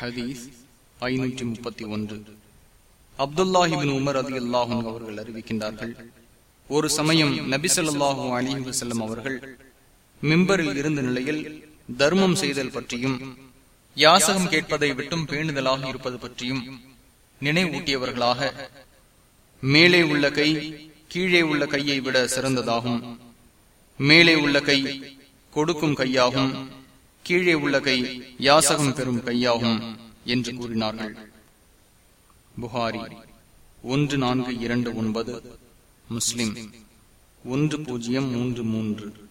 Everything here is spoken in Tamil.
ஹதீஸ் ஐநூற்றி முப்பத்தி ஒன்று. அப்துல்லாஹிபின் உமர் அதி அல்லாஹும் அவர்கள் அறிவிக்கின்றார்கள் ஒரு சமயம் நபிசல்லாஹூ அலி வசல்லம் அவர்கள் மிம்பரில் இருந்த நிலையில் தர்மம் செய்தல் பற்றியும் யாசகம் கேட்பதை விட்டும் பேணுதலாக இருப்பது பற்றியும் நினைவூட்டியவர்களாக மேலே உள்ள கை கீழே உள்ள கையை விட சிறந்ததாகும் மேலே உள்ள கை கொடுக்கும் கையாகும் கீழே உள்ள கை யாசகம் பெறும் கையாகும் என்று கூறினார்கள். புகாரி ஒன்று நான்கு இரண்டு ஒன்பது. முஸ்லிம் ஒன்று பூஜ்ஜியம் மூன்று மூன்று.